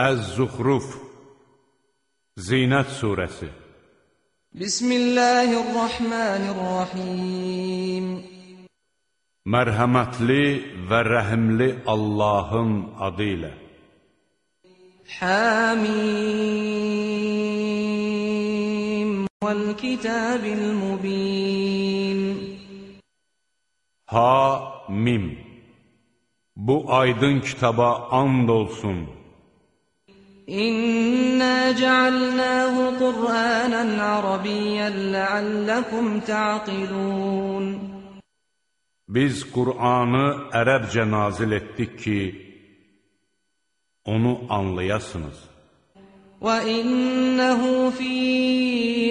Əz-Zuxruf Zinət Suresi. Bismillahirrahmanirrahim. Mərhəmətli və rəhimli Allahın adı ilə. Hamim Vəl-Kitabil Mubin. Ha-Mim. Bu aydın kitaba and olsun. إنا جعلناه قرآنا عربيا لعلكم تعقلون Biz Qur'anı ərəbcə nazil etdik ki, onu anlayasınız. وإنه في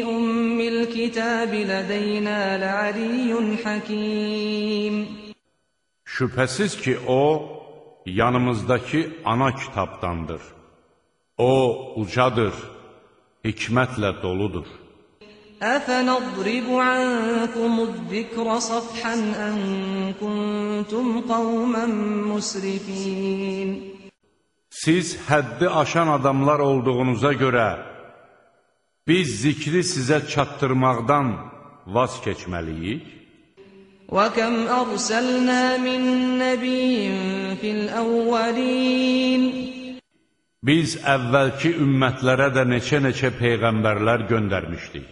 أم الكتاب لدينا لعلي حكيم Şübhəsiz ki, o, yanımızdakı ana kitabdandır. O, ucadır, hikmətlə doludur. أفنضرب عنكم الذكر صفحا أن كنتم قوما مسرفين Siz həddi aşan adamlar olduğunuza görə, biz zikri sizə çatdırmaqdan vaz keçməliyik. وكم أرسلنا من نبي في الأولين Biz əvvəlki ümmətlərə də neçə-neçə peyğəmbərlər göndərmişdik.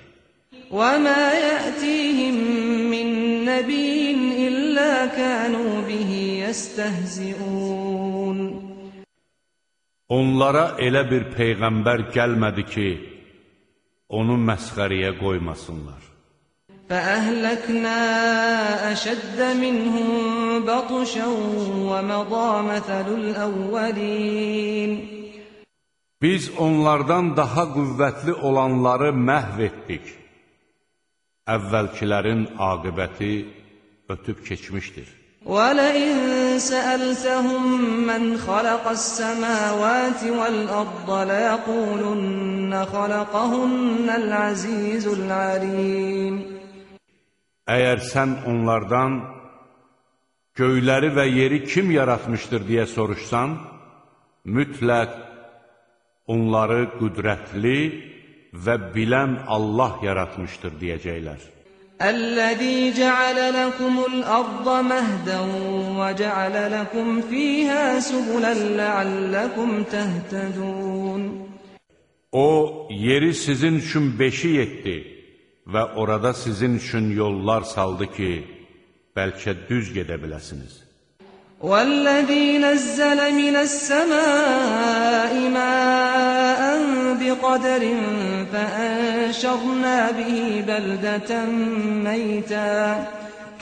وما يأتيهم من نبي إلا كانوا به يستهزئون Onlara elə bir peyğəmbər gəlmədi ki, onu məsxəriyə qoymasınlar. فأهلكنا أشد منهم بطشا ومضى مثل الأولين Biz onlardan daha qüvvətli olanları məhv etdik. Əvvəlkilərin aqibəti ötüb keçmişdir. ولئن سألتهم من خلق السماوات والأرض ليقولن خلقهن العزيز العليم Əgər sən onlardan göyləri və yeri kim yaratmışdır deyə soruşsan, mütləq Onları qüdrətli və bilən Allah yaratmışdır, deyəcəklər. Əl-ləzî cəalə ləkumul ərdə məhdən və cəalə ləkum fīhə subulən ləalləkum təhtədun. O, yeri sizin üçün beşi etdi və orada sizin üçün yollar saldı ki, bəlkə düz gedə biləsiniz. والذي نزل من السماء ماء بقدر فأنشرنا به بلدة ميتا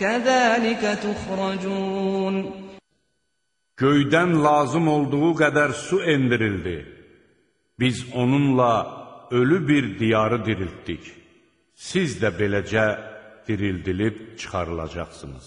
كذلك تخرجون Göydən lazım olduğu qədər su endirildi. Biz onunla ölü bir diyarı diriltdik. Siz də beləcə dirildilib çıxarılacaqsınız.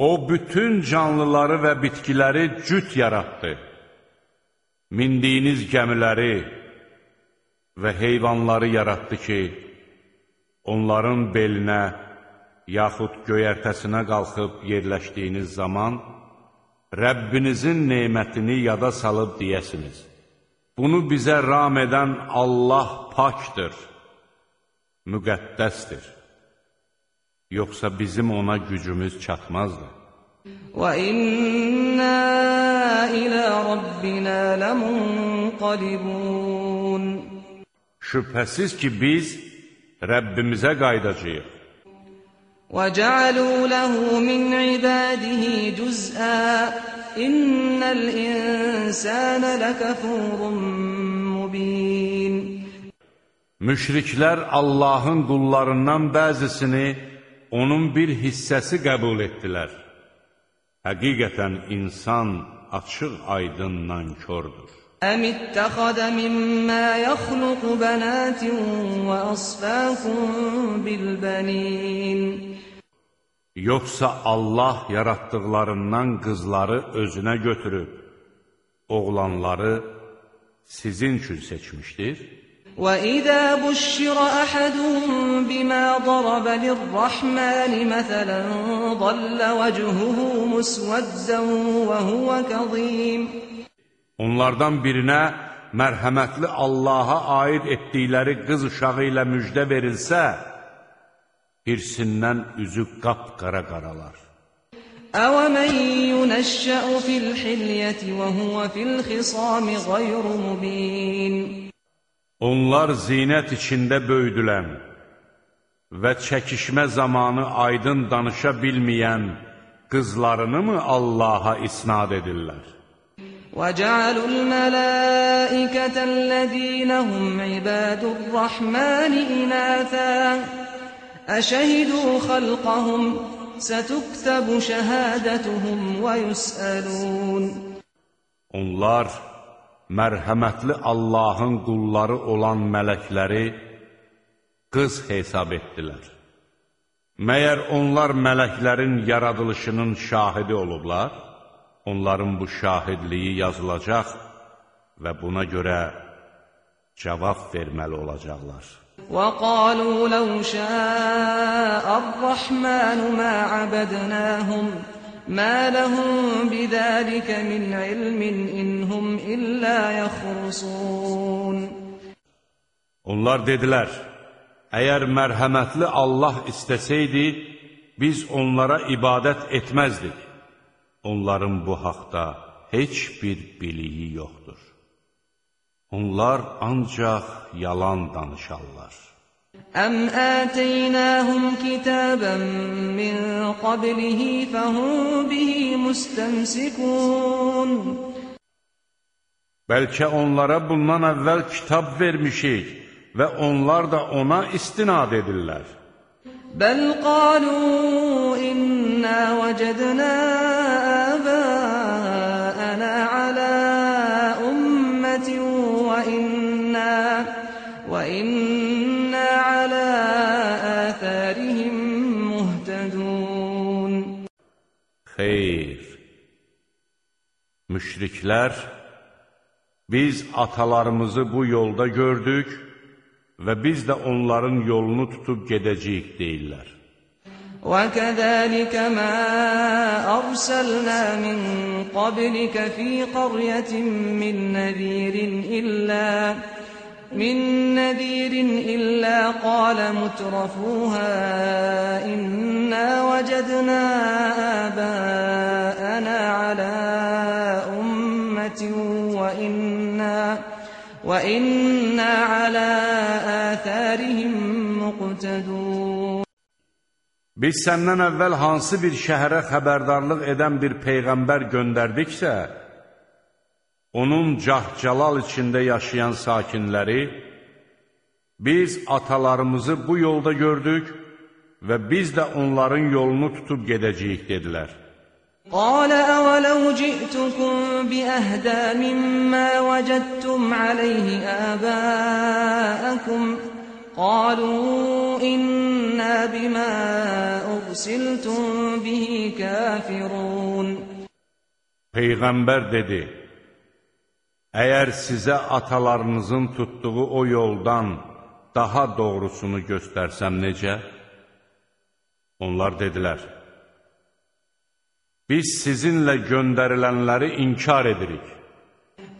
O bütün canlıları və bitkiləri cüt yaratdı. Mindiyiniz gəmiləri və heyvanları yaratdı ki, onların belinə yaxud göyərtəsinə qalxıb yerləşdiyiniz zaman Rəbbinizin nemətini yada salıb deyəsiniz. Bunu bizə ram edən Allah pakdır, müqəddəsdir yoxsa bizim ona gücümüz çatmazdı. Və inna ilə Rabbina lamunqalibun. Şübhəsiz ki, biz Rəbbimizə qayıdacağıq. Və cəalu ləhu min ibadihi cüz'a innal insana lakafurun mubin. Müşriklər Allahın qullarından bəzisini onun bir hissəsi qəbul etdilər. Həqiqətən insan açıq aydınla kördür. Əm ittəxədə mimmə yəxluqu bənatin və əsfəkum bilbənin. Yoxsa Allah yaratdıqlarından qızları özünə götürüb, oğlanları sizin üçün seçmişdir? وَإِذَا بُشِّرَ أَحَدُهُم بِمَا ضَرَبَ لِلرَّحْمَنِ مَثَلًا ظَلَّ وَجْهُهُ مُسْوَدًّا وَهُوَ كَظِيمٌ Onlardan birinə mərhəmətli Allaha aid etdikləri qız uşağı ilə müjdə verilsə, hirsindən üzü qapqara qaralar. أَوَمَن يُنَشَّأُ فِي الْحِلْيَةِ وَهُوَ فِي الْخِصَامِ غَيْرُ مُبِينٍ Onlar zinət içində böyüdülən və çəkişmə zamanı aydın danışa bilməyən qızlarını mı Allaha isnad edirlər? وَجَعَلُوا الْمَلَائِكَةَ الَّذِينَ هُمْ عِبَادُ الرَّحْمَنِ إِنَاثًا أَشَهِدُوا خَلْقَهُمْ سَتُكْتَبُ شَهَادَتُهُمْ وَيُسْأَلُونَ Onlar mərhəmətli Allahın qulları olan mələkləri qız hesab etdilər. Məyər onlar mələklərin yaradılışının şahidi olublar? Onların bu şahidliyi yazılacaq və buna görə cavab verməli olacaqlar. وَقَالُوا لَوْ شَاءَ الرَّحْمَنُ مَا عَبَدْنَاهُمْ مَا لَهُم بِذَلِكَ مِنْ عِلْمٍ إِنْ هُمْ إِلَّا يَخْرُصُونَ Onlar dedilər, əgər mərhəmətli Allah istəsəydi, biz onlara ibadət etməzdik. Onların bu haqda heç bir biliyi yoxdur. Onlar ancaq yalan danışarlar. أَمْ آتَيْنَاهُمْ كِتَابًا مِّن قَبْلِهِ فَهُم بِهِ مُسْتَمْسِكُونَ Bəlkə onlara bundan əvvəl kitab vermişik və onlar da ona istinad edirlər. بَلْ قَالُوا إِنَّا وَجَدْنَا Müşriklər, biz atalarımızı bu yolda gördük və biz də onların yolunu tutub gedəcəyik deyirlər. وَكَذَلِكَ مَا أَرْسَلْنَا مِن قَبْلِكَ فِي قَرْيَةٍ مِّن نَّذِيرٍ إِلَّا مِن نَّذِيرٍ إِلَّا قَالَ مُتْرَفُوهَا إِنَّا وَجَدْنَا آبَاءَنَا عَلَىٰ أُمَّةٍ وَإِنَّا, وَإِنَّا عَلَىٰ آثَارِهِم مُّقْتَدُونَ Biz səndən əvvəl hansı bir şəhərə xəbərdarlıq edən bir peyğəmbər göndərdiksə, onun cah-calal içində yaşayan sakinləri, biz atalarımızı bu yolda gördük və biz də onların yolunu tutub gedəcəyik, dedilər. قال أولو جئتكم بأهدى مما وجدتم عليه آباءكم قالوا إنا بما أرسلتم به كافرون Peyğəmbər dedi, Əgər sizə atalarınızın tutduğu o yoldan daha doğrusunu göstərsəm necə? Onlar dedilər, Biz sizinlə göndərilənləri inkar edirik.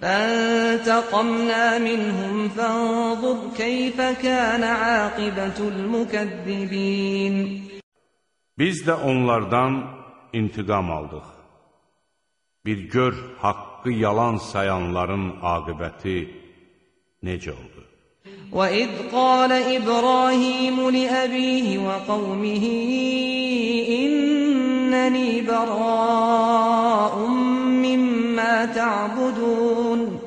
فانتقمنا منهم فانظر كيف كان عاقبة المكذبين Biz də onlardan intiqam aldıq. Bir gör haqqı yalan sayanların aqibəti necə oldu? وإذ قال إبراهيم لأبيه وقومه إنني براء مما تعبدون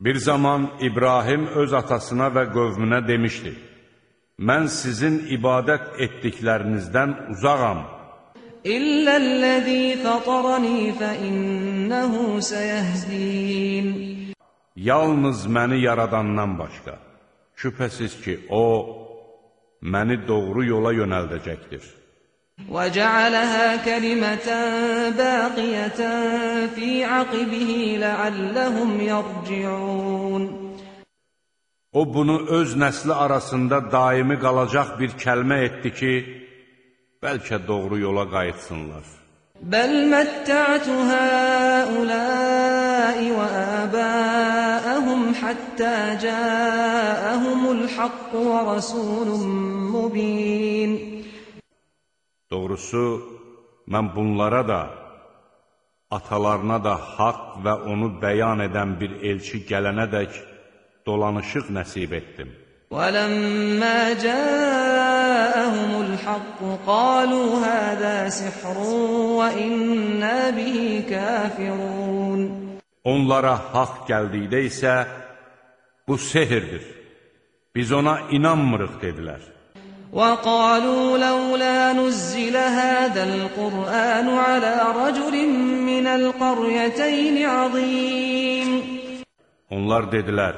Bir zaman İbrahim öz atasına və qövmünə demişdi, Mən sizin ibadət etdiklərinizdən uzağam. إلا الذي فطرني فإنه سيهدين yalnız məni yaradandan başqa. Şübhəsiz ki, O, məni doğru yola yönəldəcəkdir. وجعلها كلمة باقية في عقبه لعلهم يرجعون O bunu öz nəsli arasında daimi qalacaq bir kəlmə etdi ki, bəlkə doğru yola qayıtsınlar. بل متعت هؤلاء وآباءهم حتى جاءهم الحق ورسول مبين Doğrusu, mən bunlara da, atalarına da haqq və onu bəyan edən bir elçi gələnədək dolanışıq nəsib etdim. ولما جاءهم الحق قالوا هذا سحر وإنا به كافرون Onlara haqq gəldikdə isə, bu sehirdir, biz ona inanmırıq dedilər. وقالوا لولا نزل هذا القرآن على رجل من القريتين عظيم Onlar dedilər,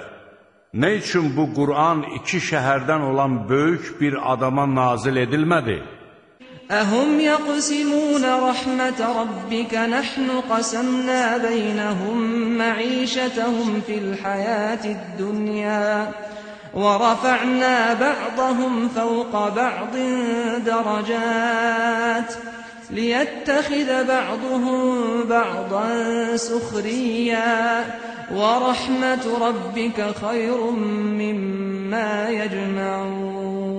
nə üçün bu Qur'an iki şəhərdən olan böyük bir adama nazil edilmədi? أهم يقسمون رحمة ربك نحن قسمنا بينهم معيشتهم في الحياة الدنيا ورفعنا بعضهم فوق بعض درجات ليتخذ بعضهم بعضا سخريا ورحمة ربك خير مما يجمعون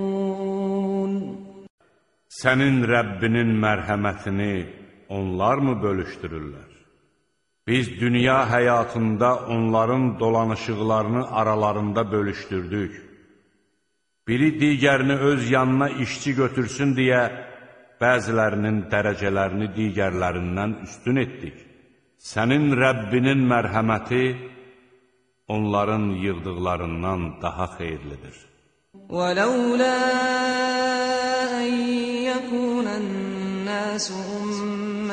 Sənin Rəbbinin mərhəmətini onlar mı bölüşdürürlər? Biz dünya həyatında onların dolanışıqlarını aralarında bölüşdürdük. Biri digərini öz yanına işçi götürsün deyə bəzilərinin dərəcələrini digərlərindən üstün etdik. Sənin Rəbbinin mərhəməti onların yığdıqlarından daha xeyirlidir. ولولا أن يكون الناس أمة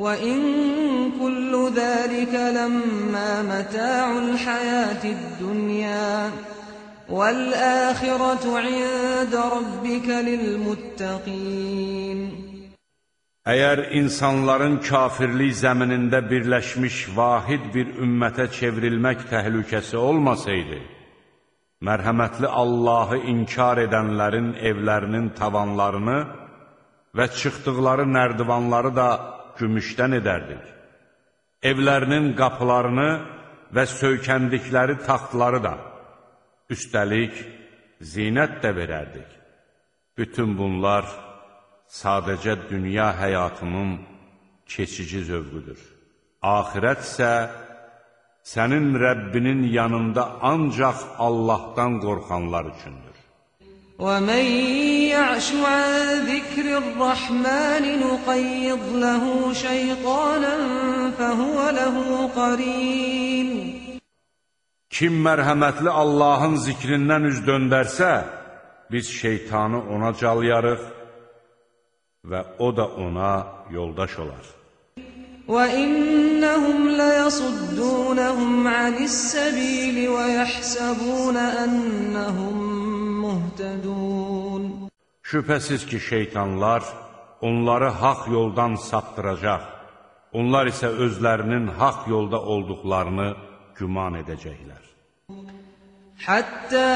وإن كل ذلك لما متاع الحياة الدنيا والآخرة عند ربك للمتقين Əgər insanların kafirlik zəminində birləşmiş vahid bir ümmətə çevrilmək təhlükəsi olmasaydı, mərhəmətli Allahı inkar edənlərin evlərinin tavanlarını və çıxdıqları nərdivanları da gümüşdən edərdik. Evlərinin qapılarını və söykəndikləri taxtları da, üstəlik zinət də verərdik. Bütün bunlar sadəcə dünya həyatının keçici zövqüdür. Ahirət isə sənin Rəbbinin yanında ancaq Allahdan qorxanlar üçündür. ومن يعش عن ذكر الرحمن نقيض له شيطانا فهو له قرين Kim mərhəmətli Allahın zikrindən üz döndərsə, biz şeytanı ona calyarıq və o da ona yoldaş olar. وإنهم ليصدونهم عن السبيل ويحسبون أنهم muhtedun. Şübhəsiz ki, şeytanlar onları haq yoldan saptıracaq. Onlar isə özlərinin haq yolda olduqlarını güman edəcəklər. Hətta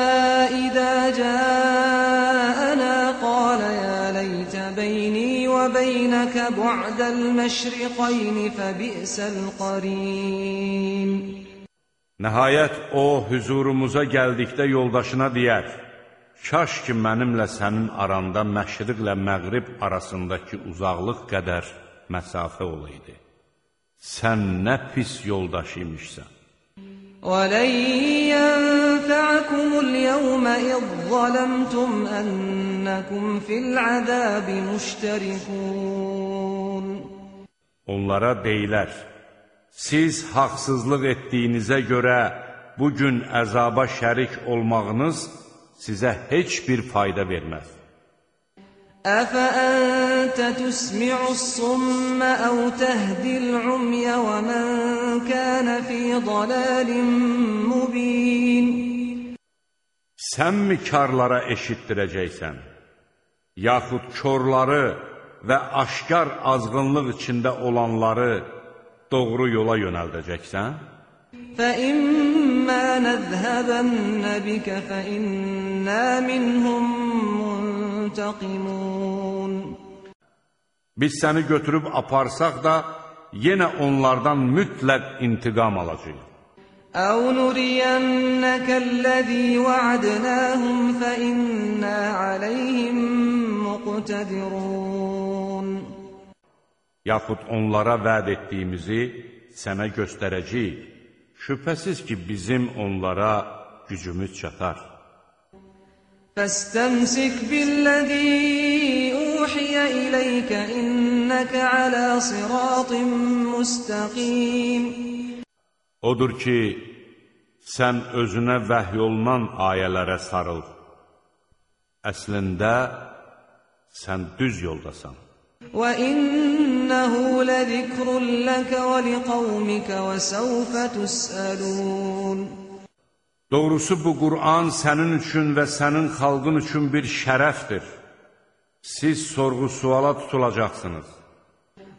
idə cəəna qalə ya leytə beyni və beynəkə bu'dəl məşriqayni fəbi'səl qarim. Nəhayət o hüzurumuza gəldikdə yoldaşına deyər, Kaş ki, mənimlə sənin aranda məşriqlə məğrib arasındakı uzaqlıq qədər məsafə olaydı. Sən nə pis yoldaş imişsən. ولن ينفعكم اليوم إذ ظلمتم أنكم في العذاب مشتركون Onlara deyilər, siz haqsızlıq etdiyinizə görə bugün əzaba şərik olmağınız sizə heç bir fayda verməz. أفأنت تسمع الصم أو تهدي العمي ومن كان في ضلال مبين Sən mi karlara eşitdirəcəksən? Yaxud körları və aşkar azğınlıq içində olanları doğru yola yönəldəcəksən? فإما نذهبن بك فإنا منهم منتقمون Biz səni götürüb aparsaq da, yenə onlardan mütləq intiqam alacağıq. أو نرينك الذي وعدناهم فإنا عليهم مقتدرون Yaxud onlara vəd etdiyimizi sənə göstərəcəyik. Şübhəsiz ki, bizim onlara gücümüz çatar. فاستمسك بالذي أوحي إليك إنك على صراط مستقيم Odur ki, sən özünə vəhy olunan ayələrə sarıl. Əslində, sən düz yoldasan. وإنه لذكر لك ولقومك وسوف تسألون Doğrusu bu Qur'an sənin üçün və sənin xalqın üçün bir şərəfdir. Siz sorğu-suala tutulacaqsınız.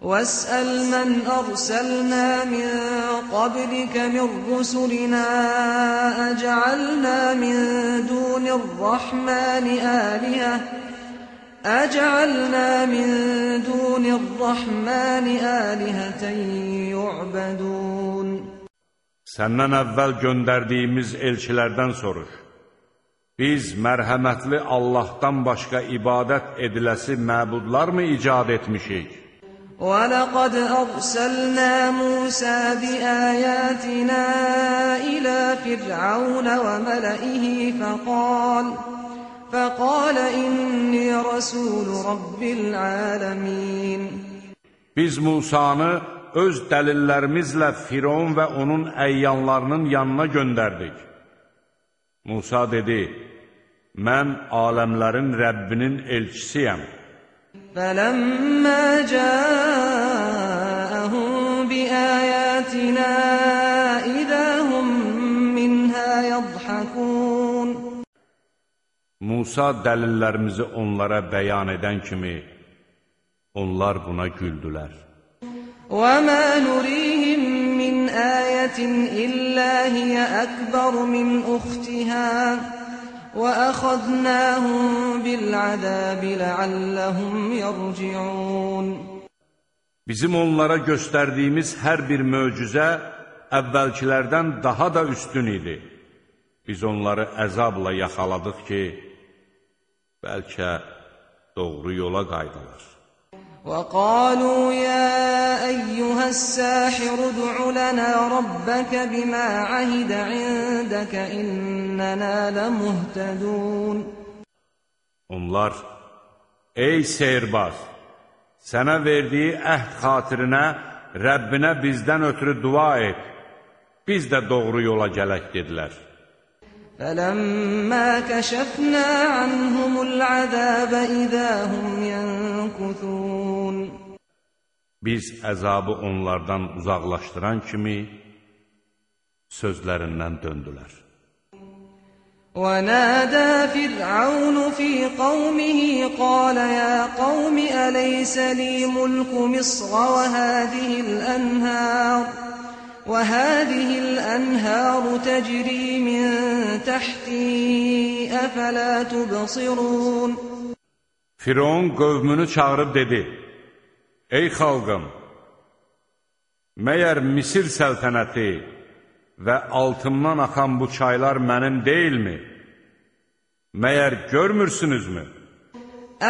واسأل من أرسلنا من قبلك من رسلنا أجعلنا من دون الرحمن آلهة أجعلنا من دون الرحمن آلهة يعبدون Səndən əvvəl göndərdiyimiz elçilərdən soruş. Biz mərhəmətli Allahdan başqa ibadət ediləsi məbudlar mı icad etmişik? ولقد أرسلنا موسى بآياتنا إلى فرعون وملئه فقال فقال إني رسول رب العالمين Biz Musanı öz dəlillərimizlə Firon və onun əyyanlarının yanına göndərdik. Musa dedi, mən aləmlərin Rəbbinin elçisiyəm. Fələmmə cəəhum bi əyətinə idəhum minhə yadhakun. Musa dəlillərimizi onlara bəyan edən kimi, onlar buna güldülər. وما نريهم من آية إلا هي أكبر من أختها وأخذناهم بالعذاب لعلهم يرجعون Bizim onlara göstərdiyimiz hər bir möcüzə əvvəlkilərdən daha da üstün idi. Biz onları əzabla yaxaladıq ki, bəlkə doğru yola qaydılar. وقالوا يا أيها الساحر ادع لنا ربك بما عهد عندك إننا لمهتدون Onlar, ey seyirbaz, sənə verdiyi əhd xatirinə Rəbbinə bizdən ötürü dua et, biz də doğru yola gələk dedilər. فلما كشفنا عنهم العذاب إذا هم ينكثون Biz əzabı onlardan uzaqlaşdıran kimi sözlərindən döndülər. ونادى فرعون في قومه قال يا قوم أليس لي ملك مصر وهذه الأنهار وهذه الأنهار تجري من تحتي أفلا تبصرون Firon qövmünü çağırıb dedi, Ey xalqım, məyər Misir səltənəti və altından axan bu çaylar mənim deyilmi? Məyər görmürsünüzmü?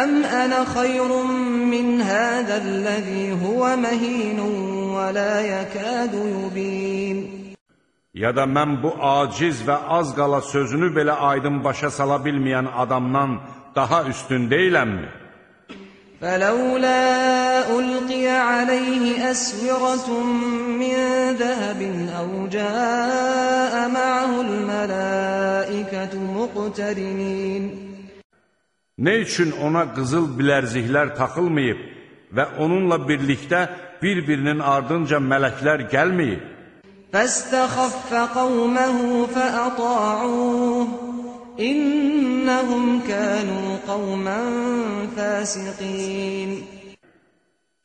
Əm ənə xayrun min hədəl-ləzi huvə məhinun və la yəkədu yubin. Ya da mən bu aciz və az qala sözünü belə aydın başa sala bilməyən adamdan daha üstün deyiləmmi? mi? فلولا ألقي عليه أسورة من ذهب أو جاء معه الملائكة مقترنين Nə üçün ona qızıl bilərziklər taxılmayıb və onunla birlikdə bir-birinin ardınca mələklər gəlməyib? فاستخف قومه فأطاعوه إنهم كانوا قوما فاسقين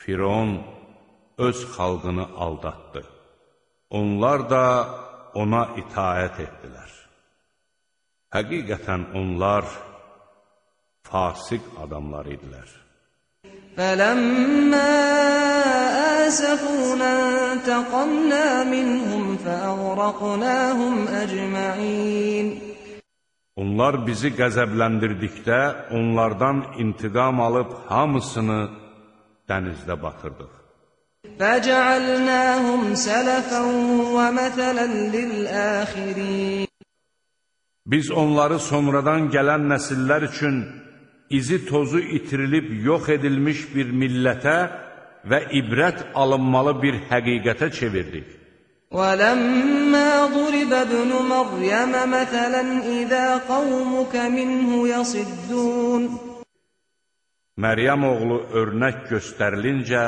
Firon öz xalqını aldatdı. Onlar da ona itaət etdilər. Həqiqətən onlar fasik adamlar idilər. فلما آسفونا انتقمنا منهم فأغرقناهم أجمعين Onlar bizi qəzəbləndirdikdə onlardan intiqam alıb hamısını dənizdə batırdıq. Fəcəalnəhum sələfən və məsələn lil-əxirin Biz onları sonradan gələn nəsillər üçün izi tozu itirilib yox edilmiş bir millətə və ibrət alınmalı bir həqiqətə çevirdik. ولما ضرب ابن مريم مثلا إذا قومك منه يصدون. Məryəm oğlu örnək göstərilincə,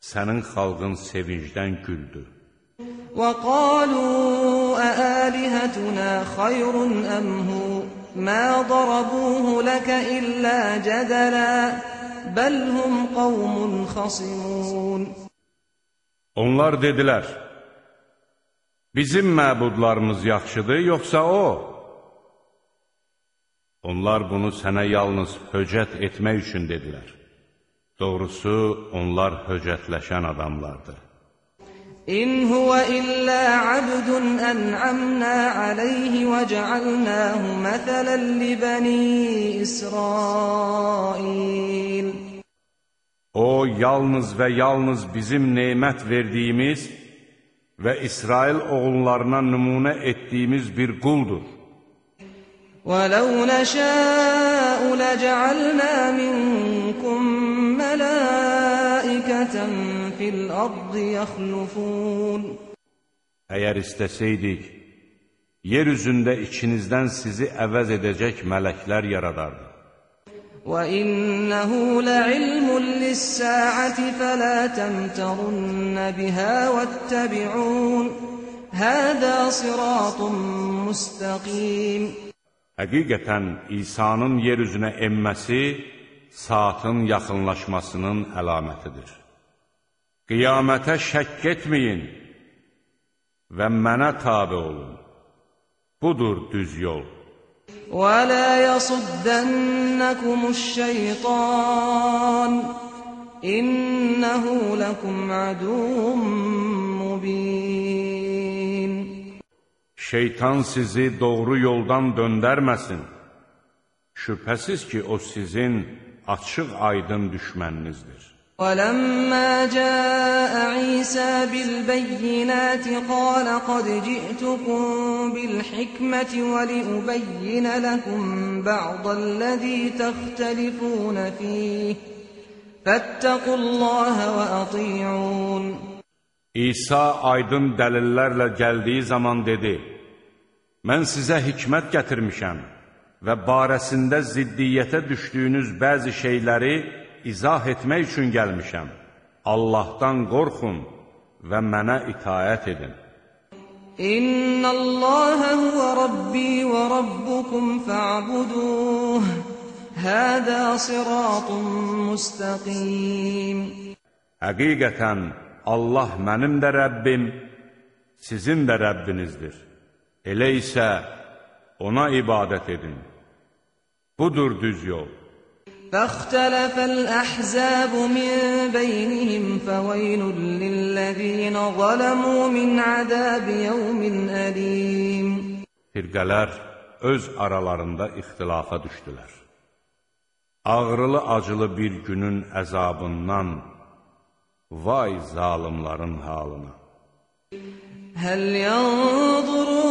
sənin xalqın sevincdən güldü. وقالوا أآلهتنا خير أم هو؟ ما ضربوه لك إلا جدلا بل هم قوم خصمون. Onlar dedilər, bizim məbudlarımız yaxşıdır, yoxsa o? Onlar bunu sənə yalnız höcət etmək üçün dedilər. Doğrusu, onlar höcətləşən adamlardır. İn huwa illa abdun en'amna alayhi ve cealnahu mesalan li bani İsrail. O, yalnız və yalnız bizim neymət verdiyimiz və İsrail oğullarına nümunə etdiyimiz bir quldur. ولو نشاء لجعلنا منكم ملائكة في الأرض يخلفون Əgər istəsəydik, yer üzündə içinizdən sizi əvəz edəcək mələklər yaradardı. وإنه لعلم للساعة فلا تمترن بها واتبعون هذا صراط مستقيم Həqiqətən İsa'nın yer üzünə enməsi saatın yaxınlaşmasının əlamətidir. Qiyamətə şəkk etməyin və mənə tabi olun. Budur düz yol. ولا يصدنكم الشيطان إنه لكم عدو مبين Şeytan sizi doğru yoldan döndərməsin. Şübhəsiz ki, o sizin açıq aydın düşməninizdir. ولما جاء عيسى بالبينات قال قد جئتكم بالحكمة ولأبين لكم بعض الذي تختلفون فيه فاتقوا الله وأطيعون İsa aydın dəlillərlə gəldiyi zaman dedi, Mən sizə hikmət gətirmişəm və barəsində ziddiyyətə düşdüyünüz bəzi şeyləri izah etmək üçün gəlmişəm. Allahdan qorxun və mənə itaət edin. İnna Allaha huwa rabbi və rabbukum fa'buduh. Hada siratun mustaqim. Həqiqətən Allah mənim də Rəbbim, sizin də Rəbbinizdir. Elə isə ona ibadət edin. Budur düz yol. فاختلف الأحزاب من بينهم فويل للذين ظلموا من عذاب يوم أليم Firqələr öz aralarında ixtilafa düşdülər. Ağrılı-acılı bir günün əzabından vay zalimların halına. هل ينظرون إلا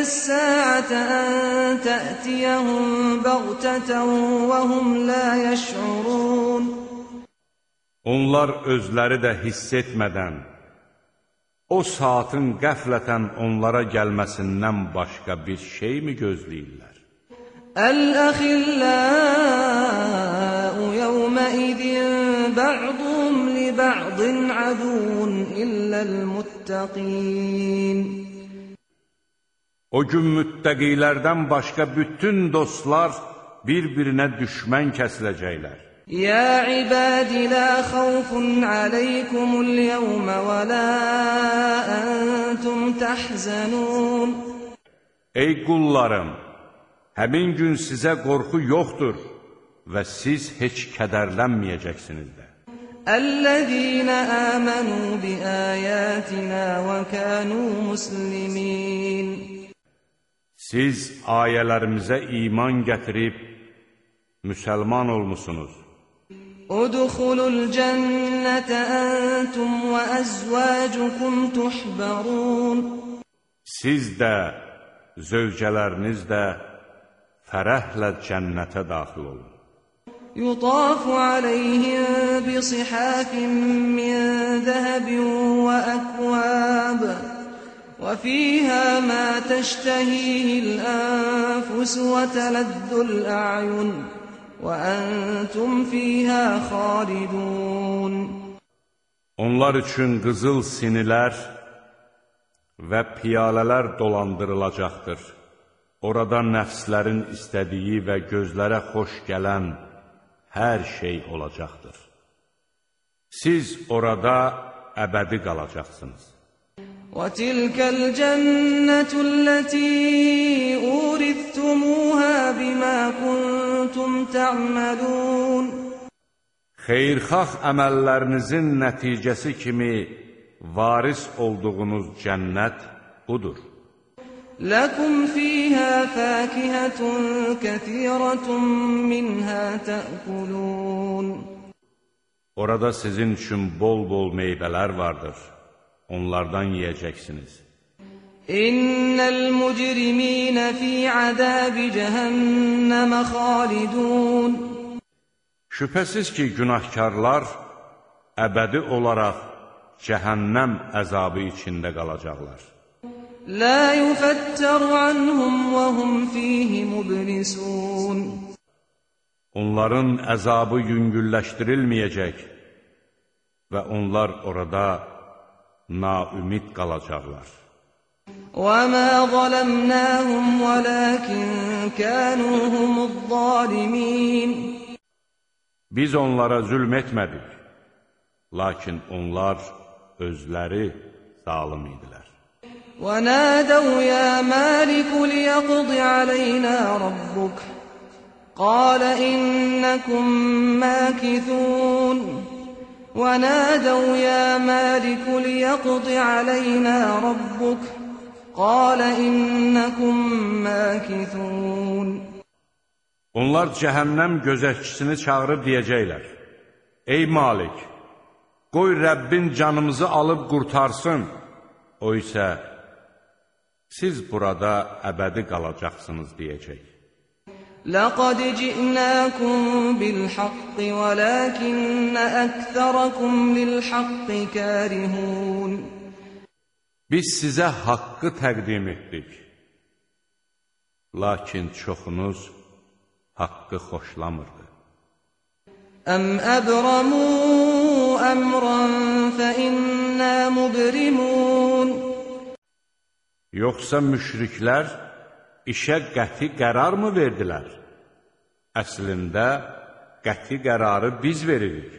الساعة أن تأتيهم بغتة وهم لا يشعرون Onlar özləri də hiss etmədən, o saatın qəflətən onlara gəlməsindən başqa bir şey mi gözləyirlər? الأخلاء يومئذ بعضهم لبعض عدو إلا المتقين O gün müttəqilərdən başqa bütün dostlar bir-birinə düşmən kəsiləcəklər. Ya ibadi la khawfun alaykumul yawma wa la antum tahzanun Ey qullarım həmin gün sizə qorxu yoxdur və siz heç kədərlənməyəcəksiniz də. Əl-ləzīnə əmənu bi əyətinə və kənu muslimin Siz ayələrimizə iman gətirib müsəlman olmusunuz. ادخلوا الجنة أنتم وأزواجكم تحبرون Siz də, zövcələriniz də fərəhlə cənnətə daxil olun. يطاف عليهم بصحاف من ذهب وأكواب وفيها ما تشتهيه الأنفس وتلذ الأعين وأنتم فيها خالدون Onlar üçün qızıl sinilər və piyalələr dolandırılacaqdır. Orada nəfslərin istədiyi və gözlərə xoş gələn hər şey olacaqdır. Siz orada əbədi qalacaqsınız. وتلك الجنة التي أورثتموها بما كنتم تعملون Xeyirxah əməllərinizin nəticəsi kimi varis olduğunuz cənnət budur. لكم فيها فاكهة كثيرة منها تأكلون Orada sizin üçün bol-bol meyvələr vardır. onlardan yeyəcəksiniz. İnnel mujrimina fi azabi cehennem halidun Şübhəsiz ki, günahkarlar əbədi olaraq cəhənnəm əzabı içində qalacaqlar. La yufattaru anhum və hum fihi mublisun Onların əzabı yüngülləşdirilməyəcək və onlar orada naümid qalacaqlar. وما ظلمناهم ولكن كانوا هم الظالمين Biz onlara zülm etmədik, lakin onlar özləri zalım idilər. ونادوا يا مالك ليقض علينا ربك قال إنكم ماكثون ونادوا يا مالك ليقض علينا ربك قال إنكم ماكثون Onlar cəhənnəm gözətçisini çağırıb deyəcəklər, Ey Malik, qoy Rəbbin canımızı alıb qurtarsın. O isə, siz burada əbədi qalacaqsınız deyəcək. لقد جئناكم بالحق ولكن أكثركم للحق كارهون Biz sizə haqqı təqdim etdik. Lakin çoxunuz haqqı xoşlamırdı. أم أبرموا أمرا فإنا مبرمون Yoxsa müşriklər işə qəti qərar mı verdilər? Əslində, qəti qərarı biz veririk.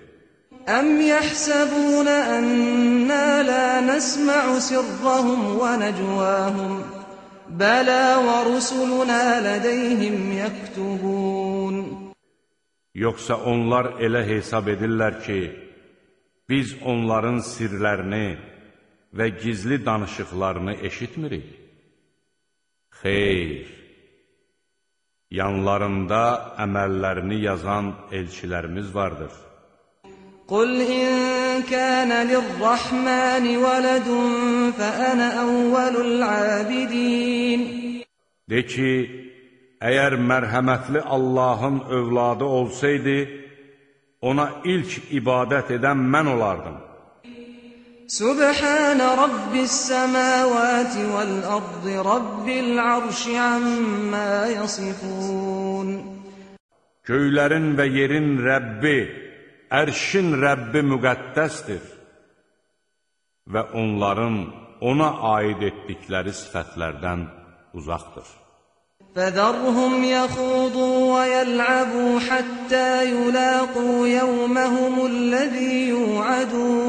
Əm yəhsəbunə ənnə lə nəsmə'u sirrahum və nəcvəhum, bələ və rusulunə lədəyhim yəktubun. Yoxsa onlar elə hesab edirlər ki, biz onların sirlərini və gizli danışıqlarını eşitmirik. Xeyr, yanlarında əməllərini yazan elçilərimiz vardır. Qul in kana lirrahmani valadun fa ana awwalul abidin De ki, əgər mərhəmətli Allahın övladı olsaydı, ona ilk ibadət edən mən olardım. سبحان رب السماوات والأرض رب العرش عما يصفون Göylərin və yerin Rəbbi, ərşin Rəbbi müqəddəsdir və onların ona aid etdikləri sifətlərdən uzaqdır. فذرهم يخوضوا ويلعبوا حتى يلاقوا يومهم الذي يوعدون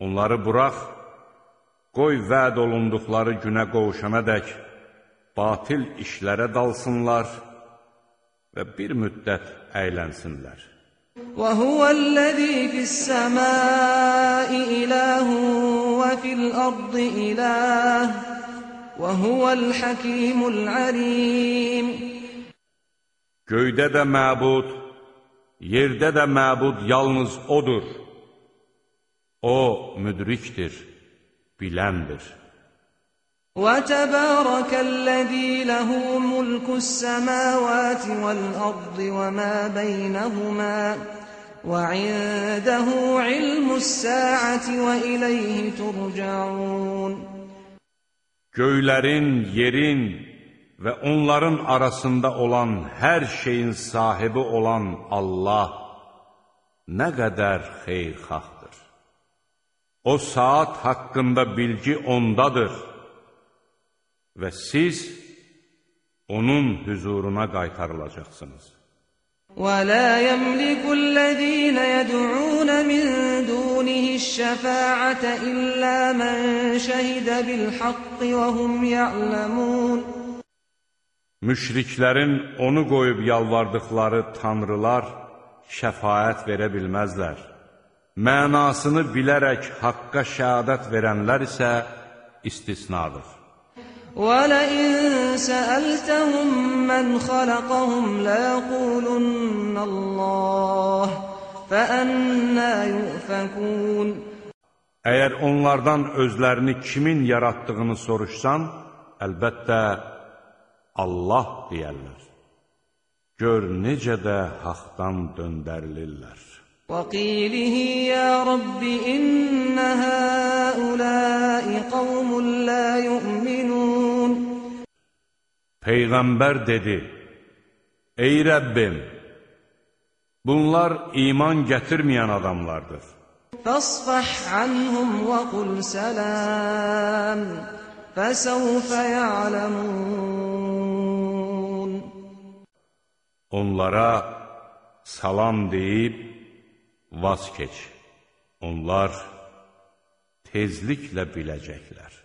Onları burax, qoy vəd olunduqları günə qovuşana dək batil işlərə dalsınlar və bir müddət əylənsinlər. وهو الذي في السماء إله وفي الأرض إله وهو الحكيم العليم Göydə də məbud, yerdə də məbud yalnız O'dur. O, müdrikdir, biləndir. وتبارك الذي له ملك السماوات والأرض وما بينهما وعنده علم الساعة وإليه ترجعون Göylərin, yerin və onların arasında olan hər şeyin sahibi olan Allah nə qədər xeyirxahdır. O saat haqqında bilgi ondadır və siz onun hüzuruna qaytarılacaqsınız. ولا يملك الذين يدعون من دونه الشفاعة إلا من شهد بالحق وهم يعلمون Müşriklərin onu qoyub yalvardıqları tanrılar şəfayət verə bilməzlər. Mənasını bilərək haqqa şəhadət verənlər isə istisnadır. ولئن سألتهم من خلقهم ليقولن الله فأنا يؤفكون Əgər onlardan özlərini kimin yaratdığını soruşsan, əlbəttə Allah deyərlər. Gör necə də haqdan döndərilirlər. وقيله يا رب إن هؤلاء قوم لا يؤمنون Peyğəmbər dedi, Ey Rəbbim, bunlar iman gətirməyən adamlardır. فاصفح عنهم وقل سلام فسوف يعلمون Onlara salam deyib vaz keç. Onlar tezliklə biləcəklər.